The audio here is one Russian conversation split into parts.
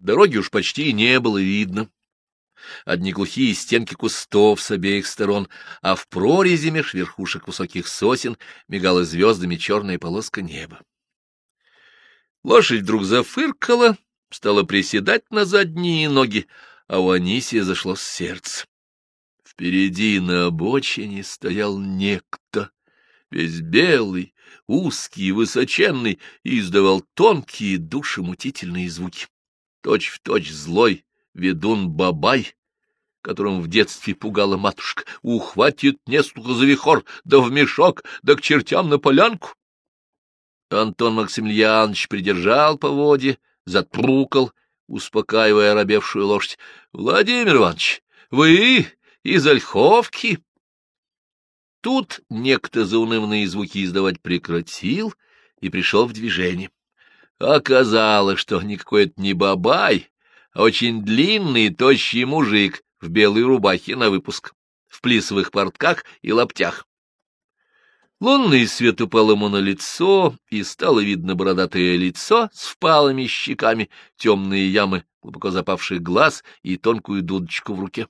Дороги уж почти не было видно. Одни глухие стенки кустов с обеих сторон, а в прорези меж верхушек высоких сосен мигала звездами черная полоска неба. Лошадь вдруг зафыркала, стала приседать на задние ноги, а у Анисия зашло сердце. Впереди на обочине стоял некто, весь белый, узкий высоченный, и издавал тонкие душемутительные звуки. Точь в точь злой ведун Бабай, которым в детстве пугала матушка, ухватит несколько за вихор, да в мешок, да к чертям на полянку. Антон Максимiliaнович придержал поводье, затрукал, успокаивая оробевшую лошадь. — Владимир Иванович, вы из Ольховки? Тут некто заунывные звуки издавать прекратил и пришел в движение. Оказалось, что никакой это не бабай, а очень длинный тощий мужик в белой рубахе на выпуск, в плисовых портках и лаптях. Лунный свет упал ему на лицо, и стало видно бородатое лицо с впалыми щеками, темные ямы глубоко запавших глаз и тонкую дудочку в руке.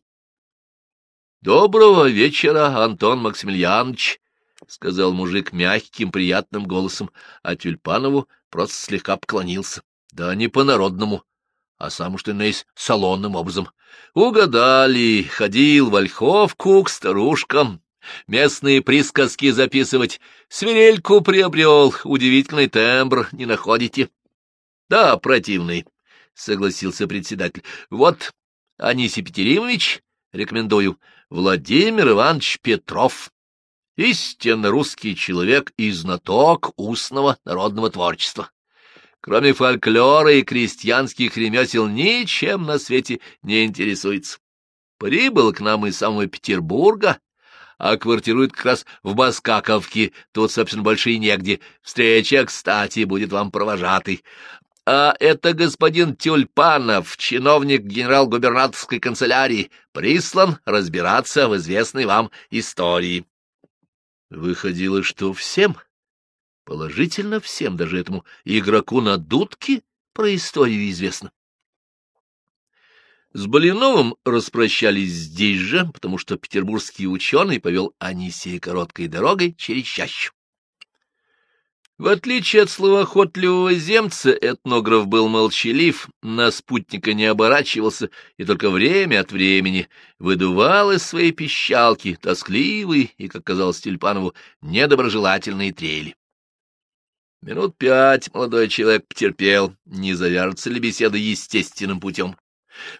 — Доброго вечера, Антон Максимiliaнович, — сказал мужик мягким, приятным голосом, а Тюльпанову просто слегка поклонился. Да не по-народному, а сам что на есть салонным образом. Угадали, ходил в Ольховку к старушкам, местные присказки записывать. Свирельку приобрел, удивительный тембр, не находите? — Да, противный, — согласился председатель. — Вот, Анисий Петеримович, рекомендую, Владимир Иванович Петров. Истинно русский человек и знаток устного народного творчества. Кроме фольклора и крестьянских ремесел ничем на свете не интересуется. Прибыл к нам из самого Петербурга, а квартирует как раз в Баскаковке, тут, собственно, больше и негде. Встреча, кстати, будет вам провожатый. А это господин Тюльпанов, чиновник генерал-губернаторской канцелярии, прислан разбираться в известной вам истории. Выходило, что всем, положительно всем, даже этому игроку на дудке, про историю известно. С Болиновым распрощались здесь же, потому что петербургский ученый повел Анисия короткой дорогой через чащу. В отличие от словоохотливого земца, этнограф был молчалив, на спутника не оборачивался и только время от времени выдувал из своей пищалки тоскливые и, как казалось Тюльпанову, недоброжелательные трели. Минут пять молодой человек потерпел, не завяжется ли беседа естественным путем.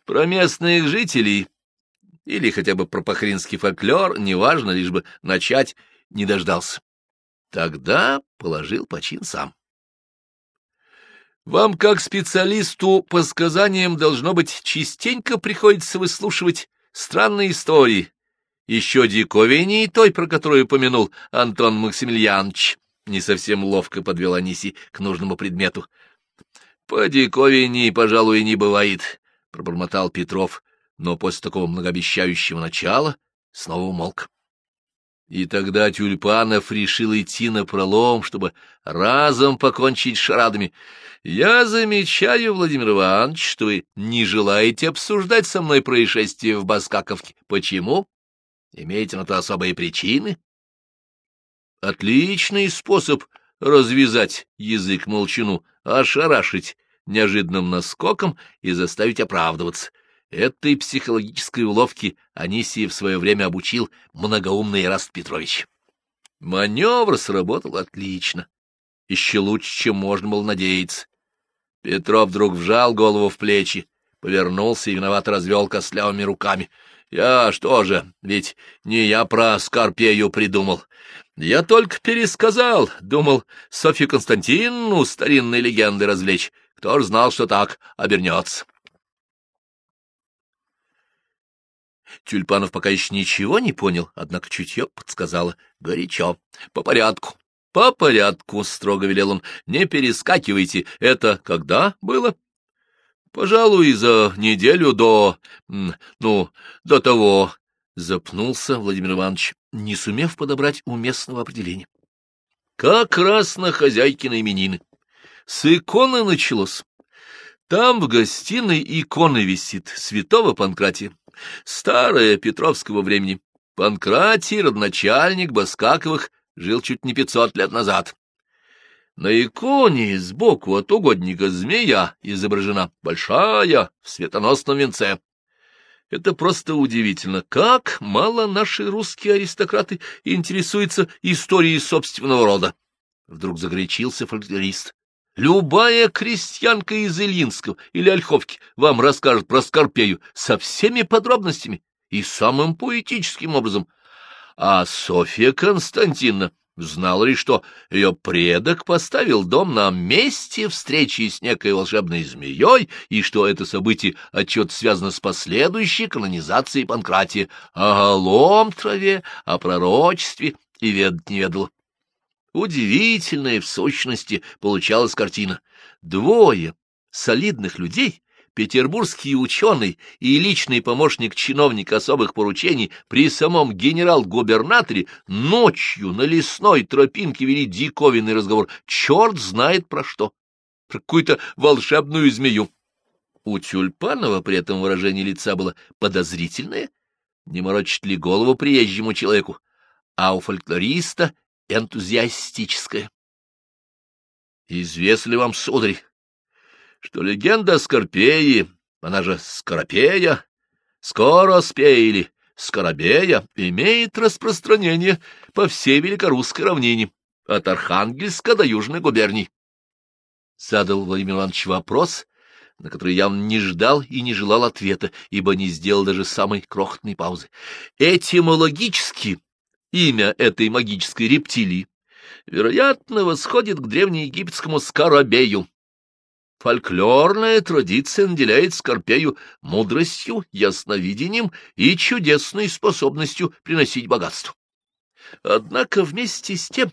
Про местных жителей или хотя бы про пахринский фольклор, неважно, лишь бы начать, не дождался. Тогда положил почин сам. Вам, как специалисту по сказаниям, должно быть, частенько приходится выслушивать странные истории, еще диковиннее той, про которую упомянул Антон Максимiliaнович. Не совсем ловко подвел Аниси к нужному предмету. — По диковинней, пожалуй, не бывает, — пробормотал Петров, но после такого многообещающего начала снова умолк. И тогда Тюльпанов решил идти на пролом, чтобы разом покончить с шарадами. Я замечаю, Владимир Иванович, что вы не желаете обсуждать со мной происшествие в Баскаковке. Почему? Имеете на то особые причины? Отличный способ развязать язык молчану, ошарашить неожиданным наскоком и заставить оправдываться. Этой психологической уловки Анисий в свое время обучил многоумный Раст Петрович. Маневр сработал отлично, еще лучше, чем можно было надеяться. Петров вдруг вжал голову в плечи, повернулся и виновато развел костлявыми руками. Я что же, ведь не я про Скорпею придумал. Я только пересказал, думал Софью Константиновну старинной легенды развлечь. Кто ж знал, что так обернется. Тюльпанов пока еще ничего не понял, однако чутье подсказало горячо. — По порядку, по порядку, — строго велел он, — не перескакивайте. Это когда было? — Пожалуй, за неделю до... ну, до того... Запнулся Владимир Иванович, не сумев подобрать уместного определения. Как раз на хозяйкины именины. С иконы началось. Там в гостиной икона висит святого Панкратия, старая Петровского времени. Панкратий, родначальник Баскаковых, жил чуть не пятьсот лет назад. На иконе сбоку от угодника змея изображена большая в светоносном венце. Это просто удивительно, как мало наши русские аристократы интересуются историей собственного рода. Вдруг загорячился фольклорист. Любая крестьянка из Ильинского или Ольховки вам расскажет про Скорпею со всеми подробностями и самым поэтическим образом. А Софья Константиновна Знал ли, что ее предок поставил дом на месте встречи с некой волшебной змеей, и что это событие отчет связано с последующей канонизацией Панкратия, о голом траве, о пророчестве и ведать не ведала. Удивительная в сущности получалась картина. Двое солидных людей петербургский ученый и личный помощник чиновника особых поручений при самом генерал-губернаторе ночью на лесной тропинке вели диковинный разговор. Черт знает про что. Про какую-то волшебную змею. У Тюльпанова при этом выражение лица было подозрительное, не морочит ли голову приезжему человеку, а у фольклориста энтузиастическое. Известно ли вам, сударь, что легенда о Скорпеи, она же Скоропея, Скороспея или Скоробея, имеет распространение по всей Великорусской равнине, от Архангельска до Южной губернии. Задал Владимир Иванович вопрос, на который я не ждал и не желал ответа, ибо не сделал даже самой крохотной паузы. Этимологически имя этой магической рептилии, вероятно, восходит к древнеегипетскому Скоробею, Фольклорная традиция наделяет Скорпею мудростью, ясновидением и чудесной способностью приносить богатство. Однако вместе с тем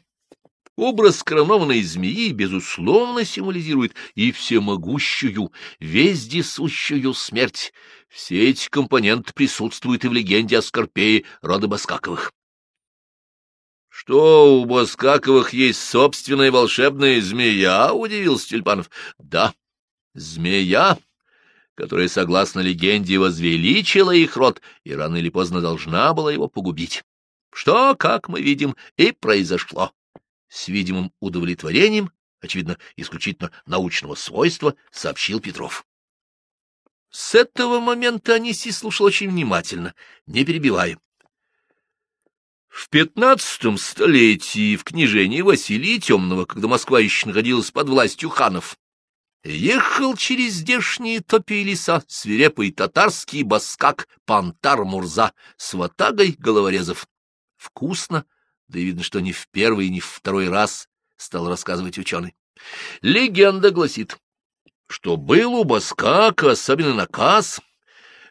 образ коронованной змеи, безусловно, символизирует и всемогущую, вездесущую смерть. Все эти компоненты присутствуют и в легенде о Скорпее рода Баскаковых. — Что, у Баскаковых есть собственная волшебная змея? — удивился Тюльпанов. — Да, змея, которая, согласно легенде, возвеличила их род и рано или поздно должна была его погубить. Что, как мы видим, и произошло. С видимым удовлетворением, очевидно, исключительно научного свойства, сообщил Петров. С этого момента Аниси слушал очень внимательно, не перебивая. В пятнадцатом столетии в княжении Василия Темного, когда Москва еще находилась под властью ханов, ехал через здешние топи леса свирепый татарский баскак Пантар Мурза с ватагой головорезов. Вкусно, да и видно, что не в первый, ни в второй раз, стал рассказывать ученый. Легенда гласит, что был у баскака особенный наказ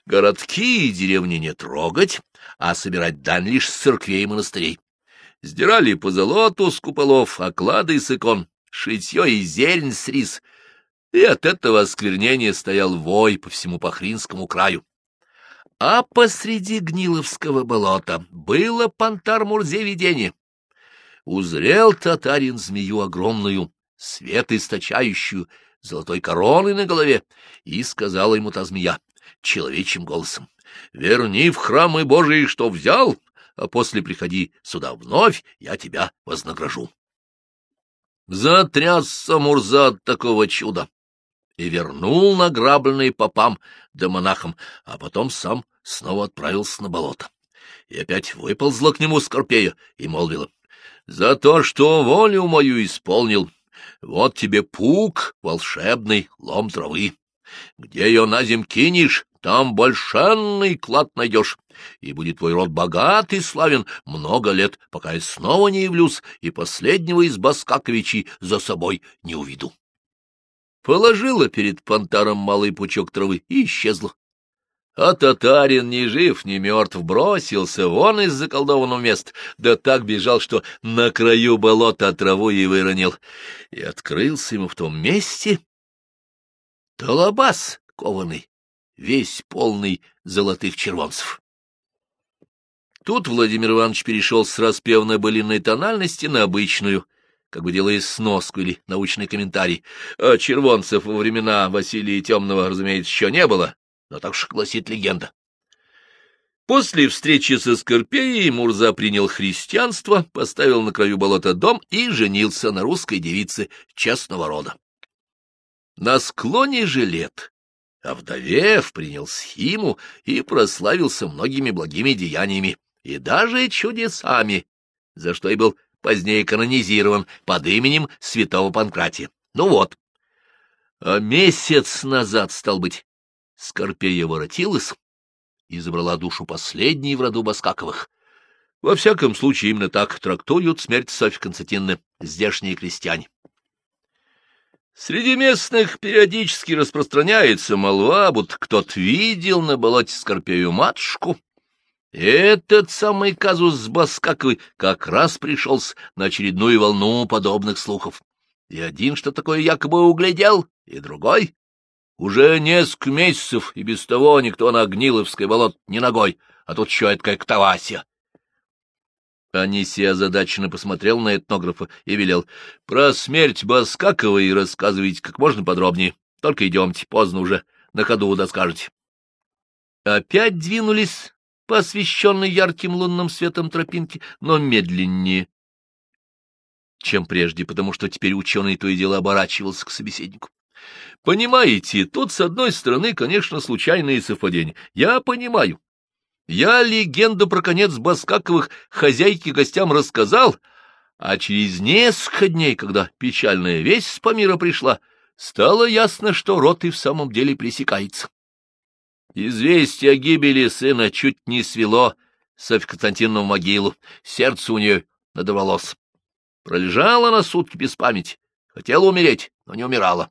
городки и деревни не трогать, а собирать дань лишь с церквей и монастырей. Сдирали по золоту с куполов, оклады с икон, шитье и зелень с рис, и от этого осквернения стоял вой по всему Пахринскому краю. А посреди Гниловского болота было Пантар-Мурзе видение. Узрел татарин змею огромную, свет источающую, золотой короной на голове, и сказала ему та змея человечьим голосом. Верни в храмы Божии, что взял, а после приходи сюда вновь, я тебя вознагражу. Затрясся Мурза от такого чуда и вернул награбленные попам да монахам, а потом сам снова отправился на болото. И опять выползла к нему Скорпея и молвила, «За то, что волю мою исполнил, вот тебе пук волшебный лом травы. Где ее на зем кинешь, там большенный клад найдешь, и будет твой род богат и славен много лет, пока я снова не явлюсь и последнего из Баскаковичей за собой не уведу. Положила перед понтаром малый пучок травы и исчезла. А татарин ни жив, ни мертв бросился вон из заколдованного места, да так бежал, что на краю болота траву и выронил. И открылся ему в том месте толобас кованый, весь полный золотых червонцев. Тут Владимир Иванович перешел с распевно-былинной тональности на обычную, как бы делая сноску или научный комментарий. А червонцев во времена Василия Темного, разумеется, еще не было, но так уж гласит легенда. После встречи со Скорпеей Мурза принял христианство, поставил на краю болота дом и женился на русской девице частного рода. На склоне же лет, овдовев, принял схиму и прославился многими благими деяниями и даже чудесами, за что и был позднее канонизирован под именем святого Панкратия. Ну вот. А месяц назад, стал быть, Скорпея воротилась и забрала душу последней в роду Баскаковых. Во всяком случае, именно так трактуют смерть Софьи Константиновны здешние крестьяне. Среди местных периодически распространяется молва, будто кто-то видел на болоте Скорпею матушку. Этот самый казус с Баскаковой как раз пришелся на очередную волну подобных слухов. И один что такое якобы углядел, и другой уже несколько месяцев, и без того никто на Гниловское болото не ногой, а тут еще это как Анисия озадаченно посмотрел на этнографа и велел. — Про смерть Баскаковой рассказывайте как можно подробнее. Только идемте, поздно уже, на ходу доскажете. Опять двинулись по освещенной ярким лунным светом тропинке, но медленнее, чем прежде, потому что теперь ученый то и дело оборачивался к собеседнику. Понимаете, тут, с одной стороны, конечно, случайные совпадения. Я понимаю. Я легенду про конец Баскаковых хозяйке гостям рассказал, а через несколько дней, когда печальная весть с Памира пришла, стало ясно, что рот и в самом деле пресекается. Известие о гибели сына чуть не свело Софью Константиновну в могилу, сердце у нее надорвалось. Пролежала на сутки без памяти, хотела умереть, но не умирала.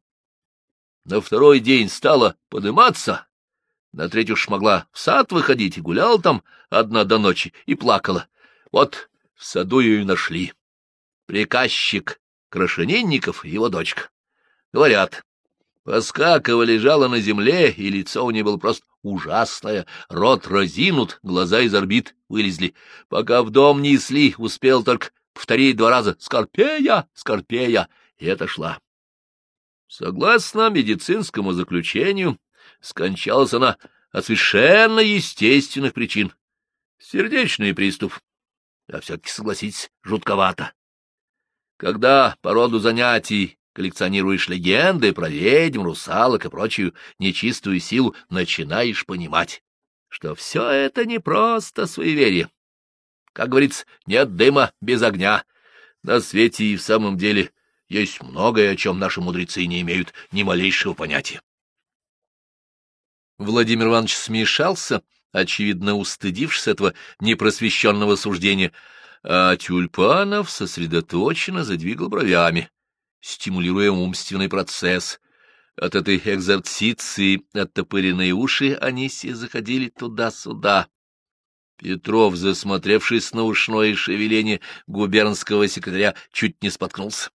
На второй день стала подыматься, на третью уж могла в сад выходить и гуляла там одна до ночи и плакала. Вот в саду ее и нашли. Приказчик Крашенинников и его дочка. Говорят, Поскакова лежала на земле, и лицо у нее было просто ужасное. Рот разинут, глаза из орбит вылезли. Пока в дом несли, успел только повторить два раза «Скорпея! Скорпея!» и отошла. Согласно медицинскому заключению, скончалась она от совершенно естественных причин. Сердечный приступ. А все-таки, согласитесь, жутковато. Когда по роду занятий коллекционируешь легенды про ведьм, русалок и прочую нечистую силу, начинаешь понимать, что все это не просто суеверие. Как говорится, нет дыма без огня. На свете и в самом деле есть многое, о чем наши мудрецы не имеют ни малейшего понятия. Владимир Иванович смешался, очевидно устыдившись этого непросвещенного суждения, а Тюльпанов сосредоточенно задвигал бровями, стимулируя умственный процесс. От этой экзорциции оттопыренные уши Анисии заходили туда-сюда. Петров, засмотревшись на ушное шевеление губернского секретаря, чуть не споткнулся.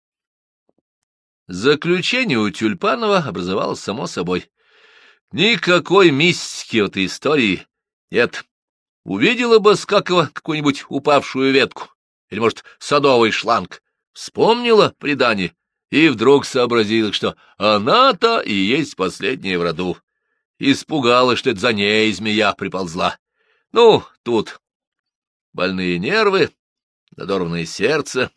Заключение у Тюльпанова образовалось само собой. Никакой мистики в этой истории нет. Увидела бы Скакова какую-нибудь упавшую ветку, или, может, садовый шланг, вспомнила предание и вдруг сообразила, что она-то и есть последняя в роду. Испугалась, что это за ней змея приползла. Ну, тут больные нервы, надорванное сердце,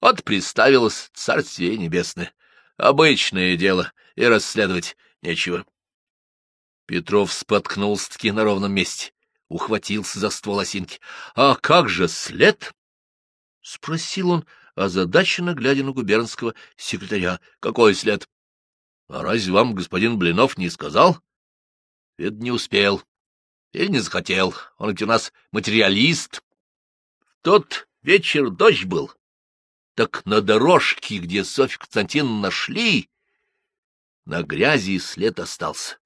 вот представилось царствие небесное. Обычное дело, и расследовать нечего. Петров споткнулся-таки на ровном месте, ухватился за ствол осинки. — А как же след? — спросил он, озадаченно глядя на губернского секретаря. — Какой след? — А разве вам господин Блинов не сказал? — Это не успел. Или не захотел. Он ведь у нас материалист. В тот вечер дождь был. Так на дорожке, где Софью Константин нашли, на грязи след остался.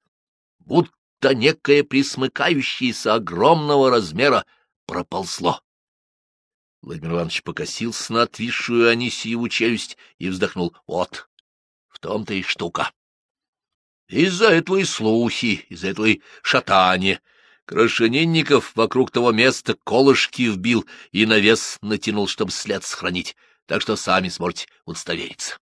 Будто некое присмыкающееся огромного размера проползло. Владимир Иванович покосился на отвисшую Анисиеву челюсть и вздохнул. Вот, в том-то и штука. Из-за этого и слухи, из-за этого и шатания. Крашенинников вокруг того места колышки вбил и навес натянул, чтобы след сохранить. так что сами сможете удостовериться.